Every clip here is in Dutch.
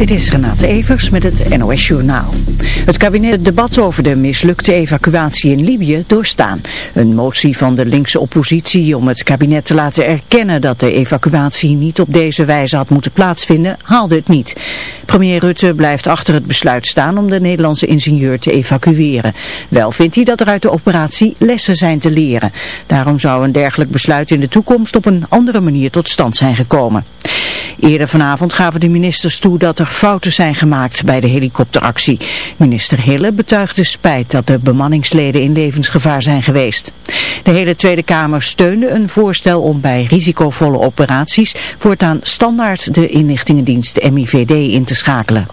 Dit is Renate Evers met het NOS Journaal. Het kabinet het debat over de mislukte evacuatie in Libië doorstaan. Een motie van de linkse oppositie om het kabinet te laten erkennen dat de evacuatie niet op deze wijze had moeten plaatsvinden, haalde het niet. Premier Rutte blijft achter het besluit staan om de Nederlandse ingenieur te evacueren. Wel vindt hij dat er uit de operatie lessen zijn te leren. Daarom zou een dergelijk besluit in de toekomst op een andere manier tot stand zijn gekomen. Eerder vanavond gaven de ministers toe dat er fouten zijn gemaakt bij de helikopteractie. Minister Hille betuigde spijt dat de bemanningsleden in levensgevaar zijn geweest. De hele Tweede Kamer steunde een voorstel om bij risicovolle operaties voortaan standaard de inlichtingendienst MIVD in te schakelen.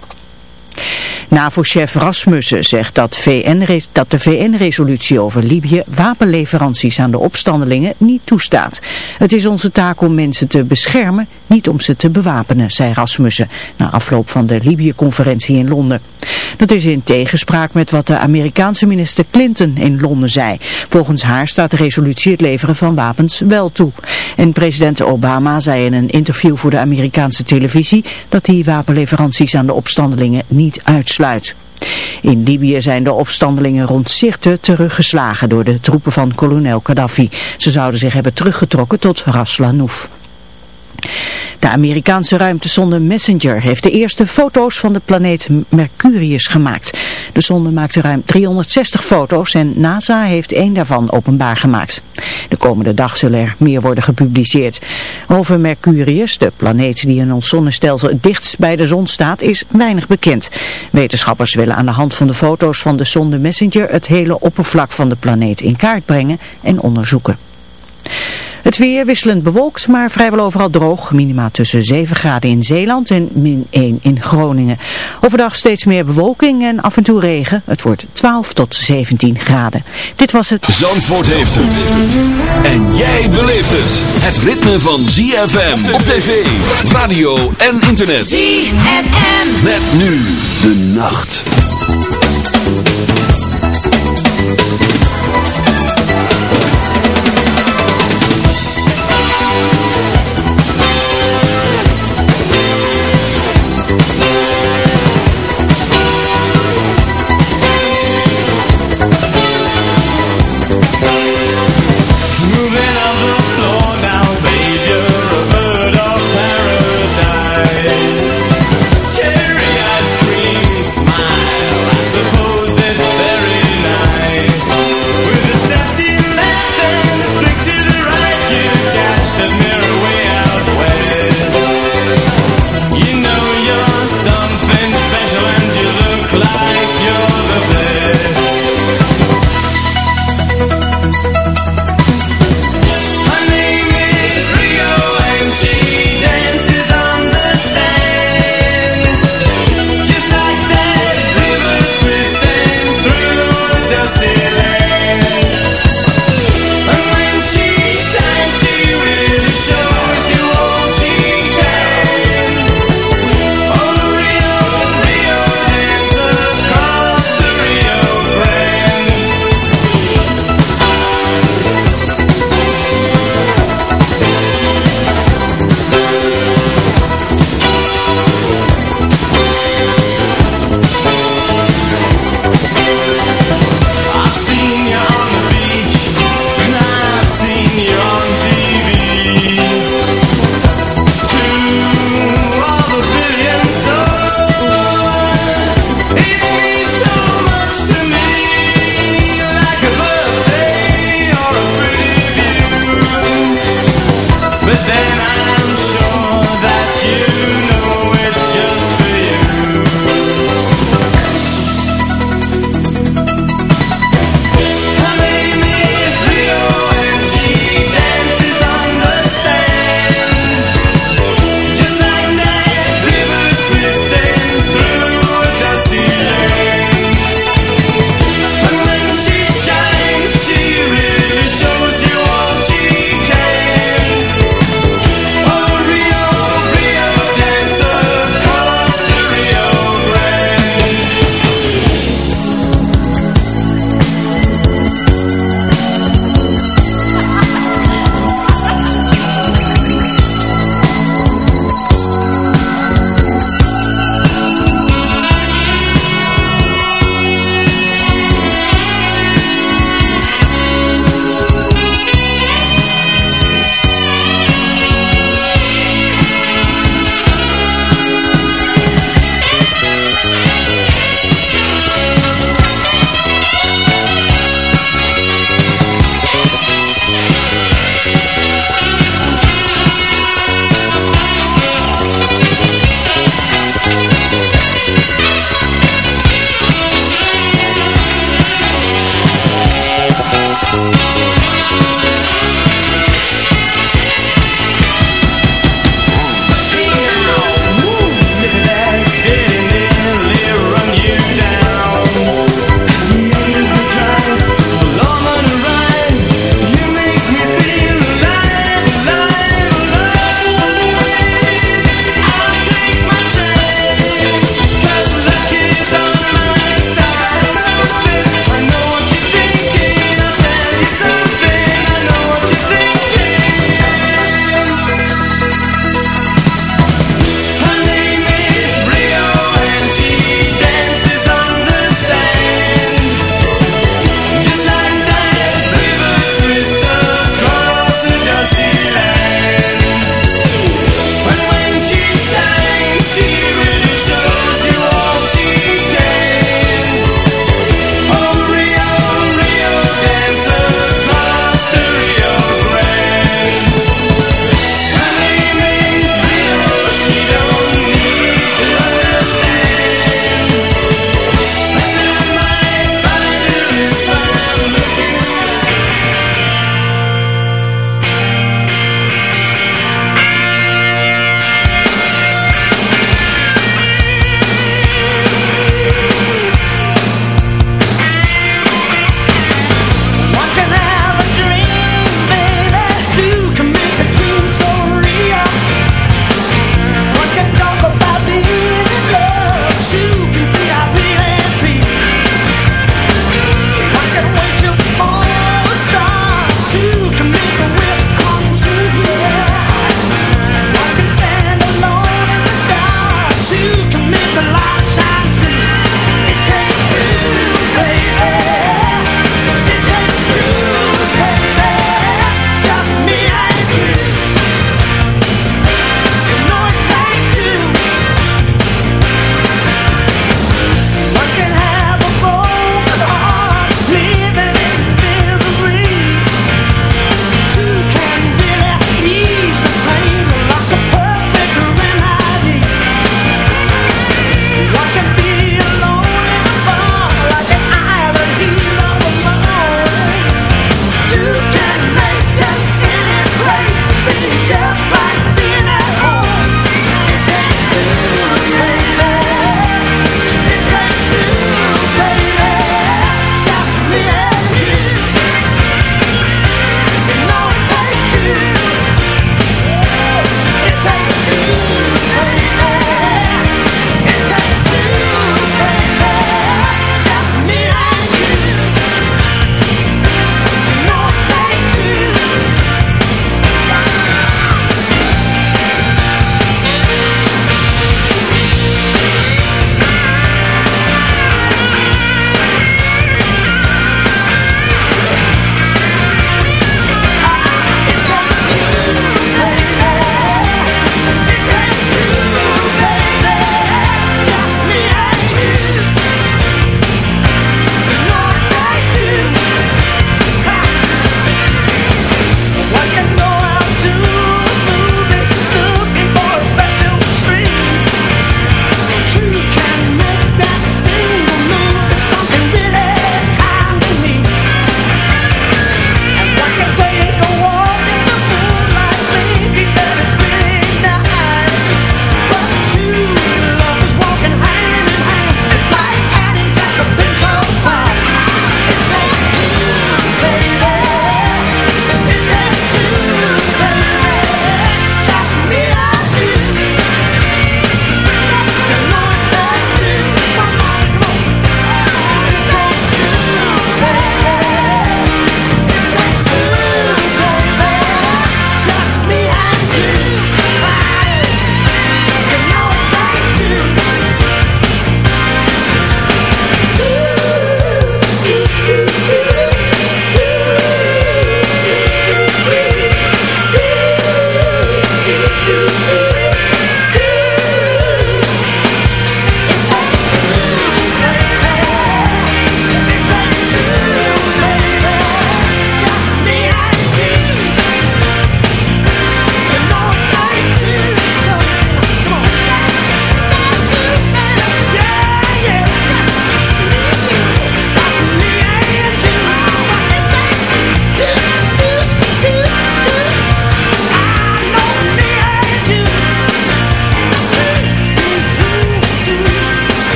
NAVO-chef Rasmussen zegt dat, VN dat de VN-resolutie over Libië wapenleveranties aan de opstandelingen niet toestaat. Het is onze taak om mensen te beschermen, niet om ze te bewapenen, zei Rasmussen na afloop van de Libië-conferentie in Londen. Dat is in tegenspraak met wat de Amerikaanse minister Clinton in Londen zei. Volgens haar staat de resolutie het leveren van wapens wel toe. En president Obama zei in een interview voor de Amerikaanse televisie dat die wapenleveranties aan de opstandelingen niet uitsluit. In Libië zijn de opstandelingen rond Sirte teruggeslagen door de troepen van kolonel Gaddafi. Ze zouden zich hebben teruggetrokken tot Ras Lanouf. De Amerikaanse ruimtesonde Messenger heeft de eerste foto's van de planeet Mercurius gemaakt. De sonde maakte ruim 360 foto's en NASA heeft één daarvan openbaar gemaakt. De komende dag zullen er meer worden gepubliceerd. Over Mercurius, de planeet die in ons zonnestelsel het dichtst bij de zon staat, is weinig bekend. Wetenschappers willen aan de hand van de foto's van de sonde Messenger het hele oppervlak van de planeet in kaart brengen en onderzoeken. Het weer wisselend bewolkt, maar vrijwel overal droog. Minima tussen 7 graden in Zeeland en min 1 in Groningen. Overdag steeds meer bewolking en af en toe regen. Het wordt 12 tot 17 graden. Dit was het... Zandvoort heeft het. En jij beleeft het. Het ritme van ZFM op tv, radio en internet. ZFM. Met nu de nacht.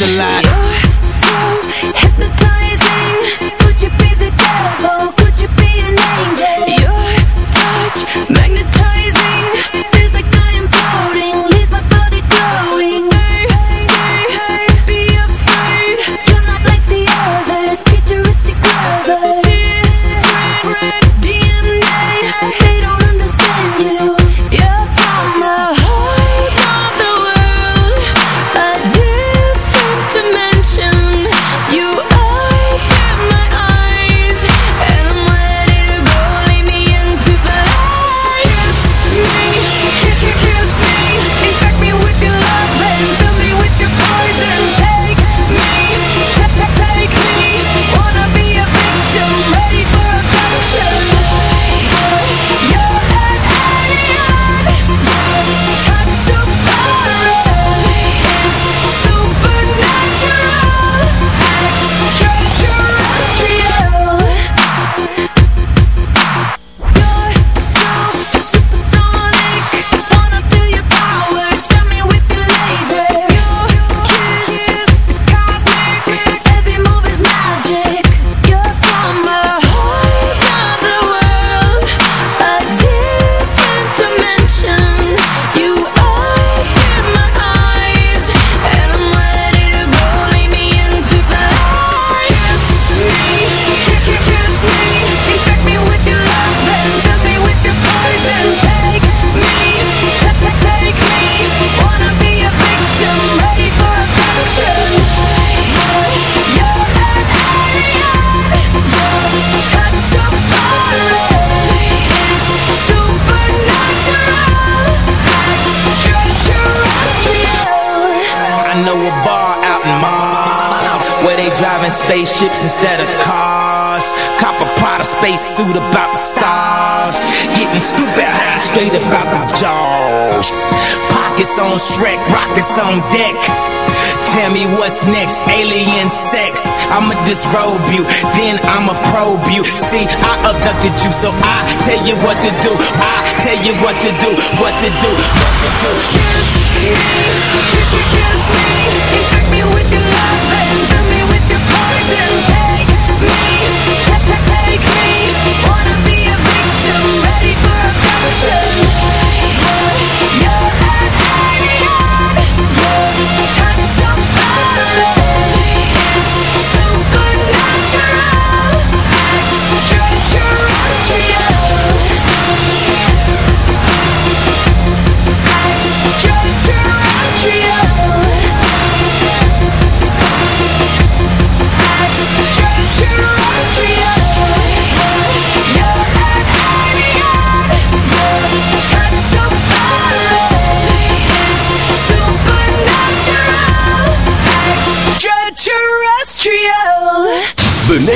July. Shrek, rockets on deck. Tell me what's next, alien sex. I'ma disrobe you, then I'ma probe you. See, I abducted you, so I tell you what to do. I tell you what to do, what to do, what to do. Kiss me, kiss me, infect me with your love.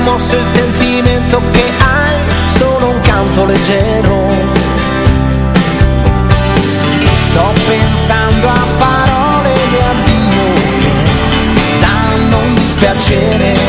commosso il sentimento che hai, sono un canto leggero. Sto pensando a parole di addio che danno un dispiacere.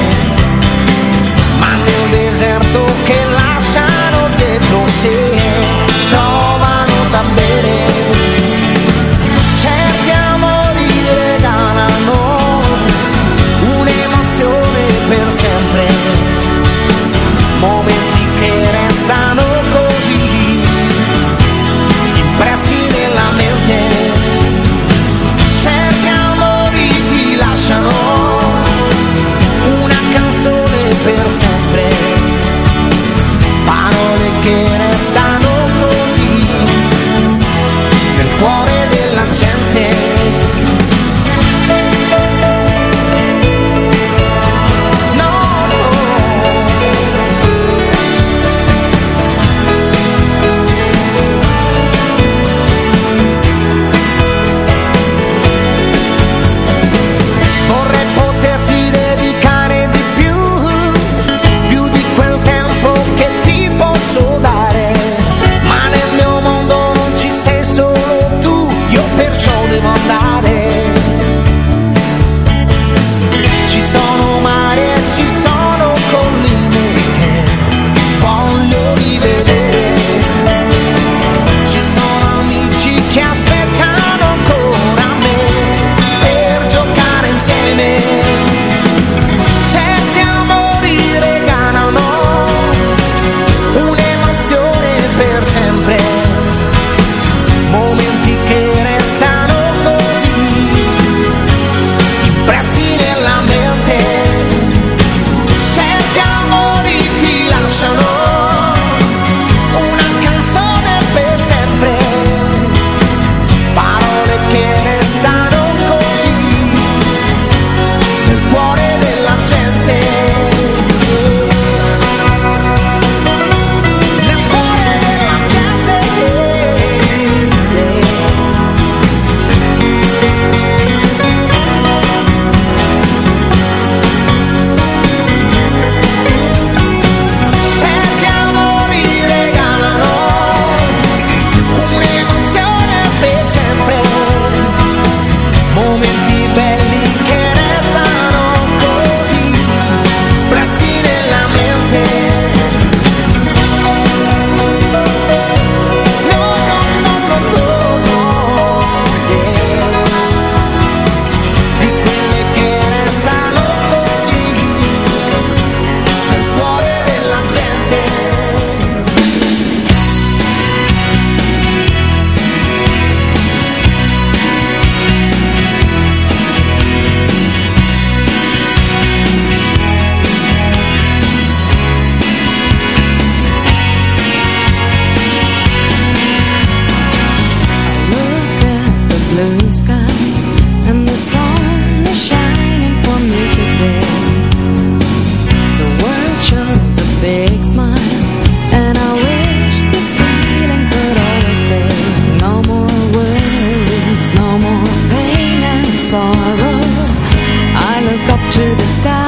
to the sky.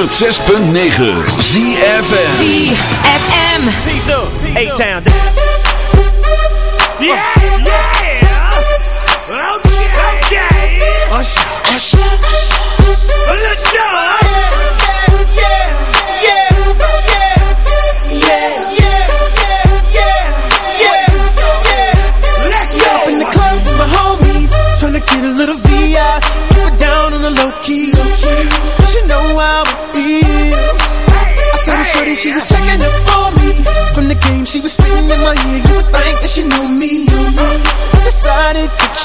106.9 ZFM ZFM Peace up A-Town Yeah, yeah. Okay, okay Ush, ush Let's go.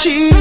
She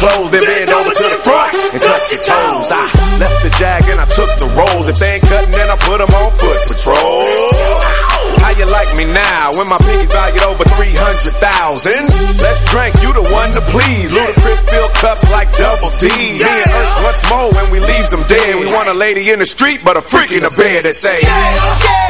clothes, then bend over to the front and touch your toes. I left the jag and I took the rolls. If they ain't cutting, then I put them on foot patrol. How you like me now when my pinkies valued over 300,000? Let's drink, you the one to please. Ludacris filled cups like double D. Me and us, what's more when we leave them dead? We want a lady in the street, but a freak in the bed that say, yeah, yeah.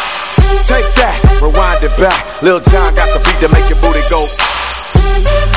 Rewind it back. Lil John got the beat to make your booty go.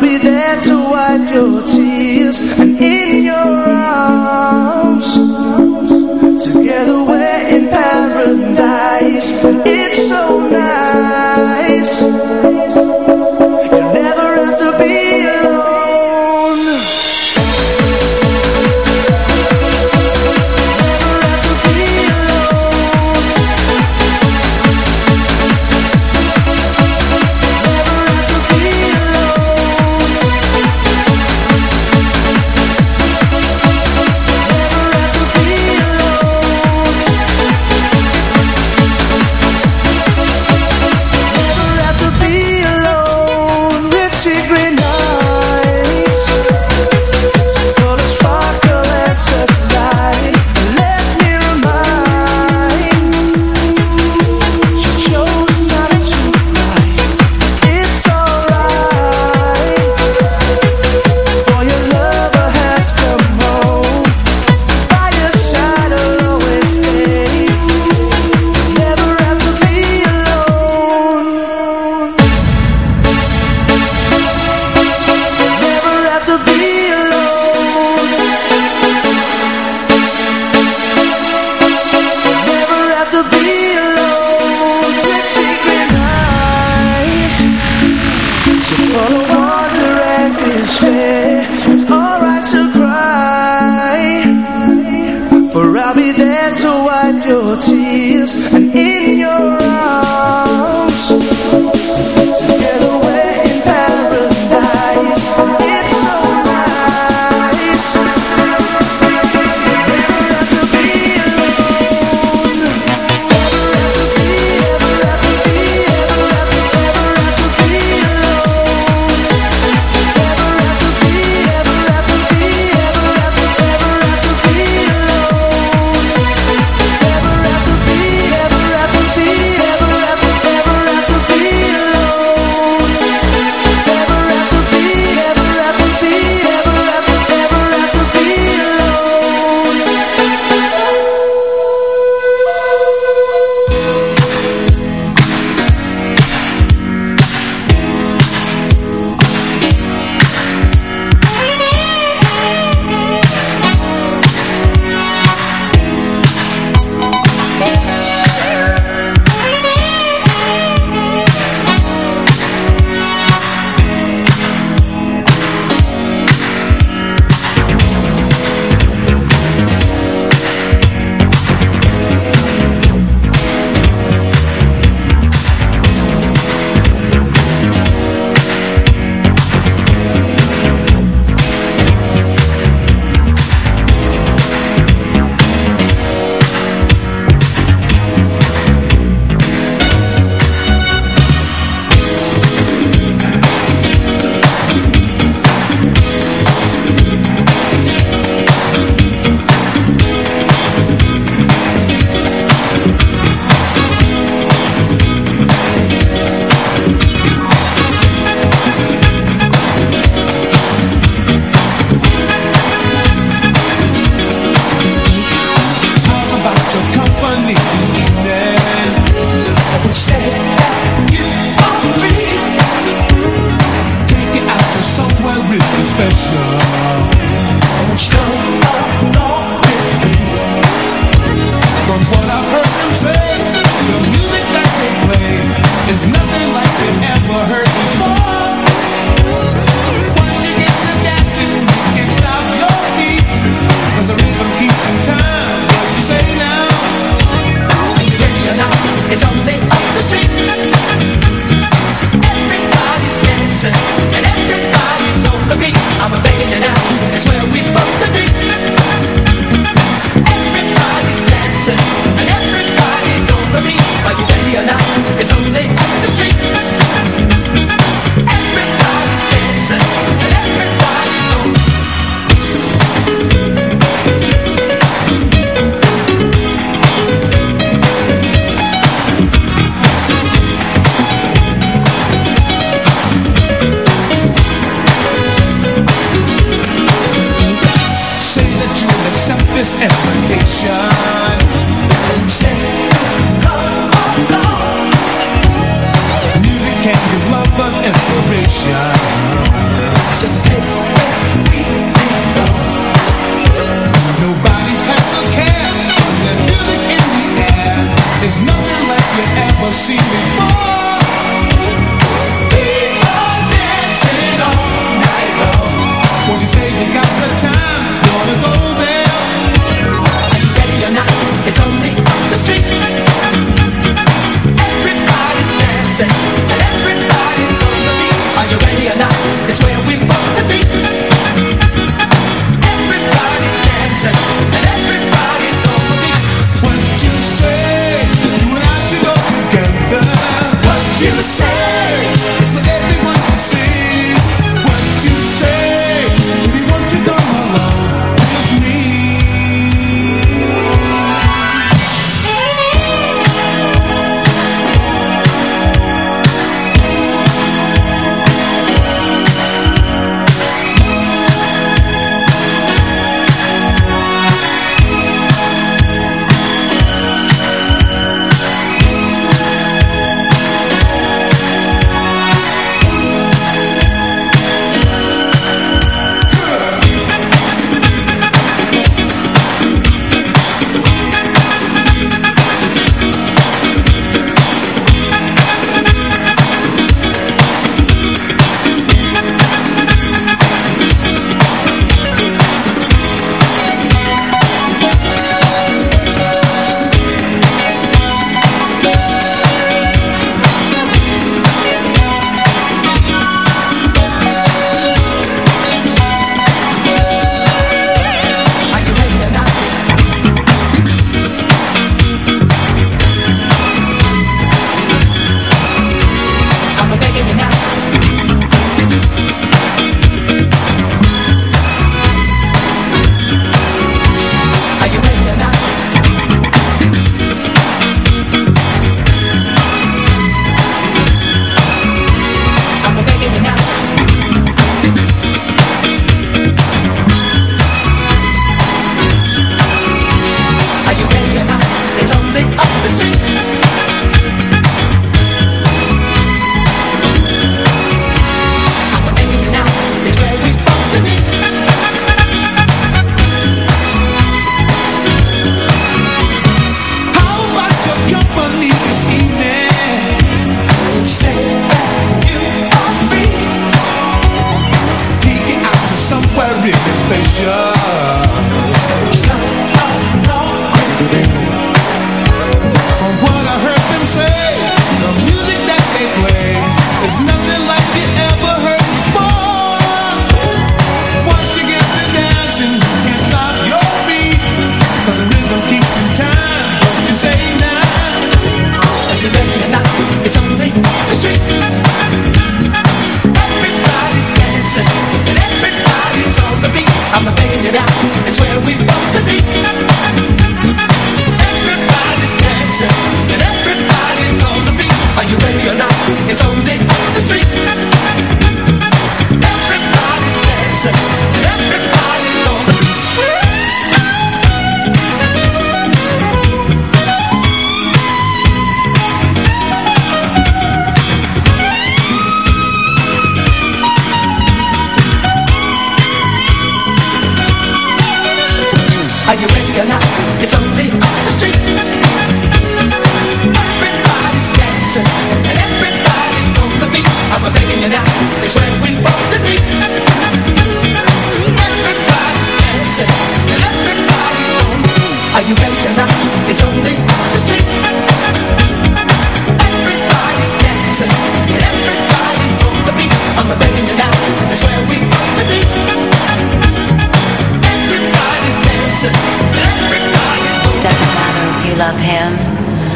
I'll be there to wipe your tears And in your arms. Together show.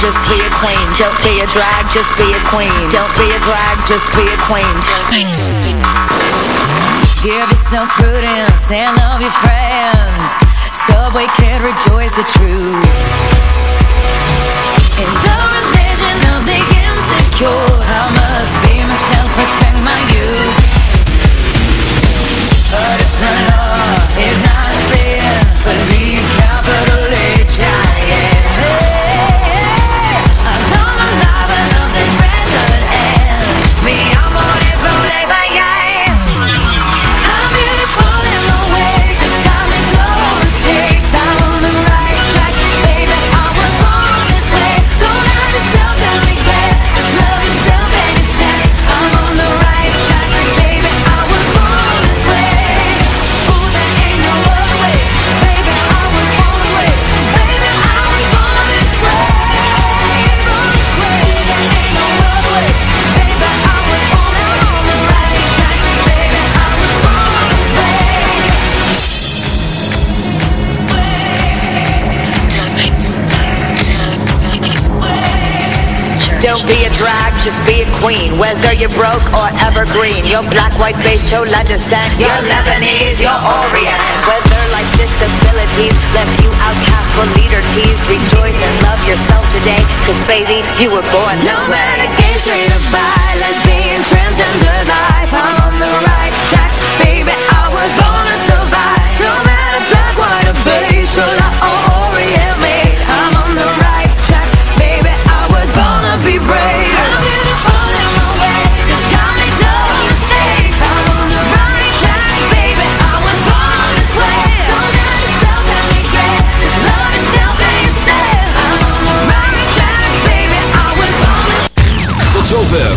just be a queen. Don't be a drag, just be a queen. Don't be a drag, just be a queen. Give yourself prudence and love your friends, so we can rejoice the truth. In the religion of the insecure, I must be myself, respect my youth. But if the love is not safe. you're broke or evergreen. Your black, white, beige, chola descent You're Lebanese, your Orient. Whether life's disabilities left you outcast for leader teased Rejoice and love yourself today. Cause baby, you were born this no way.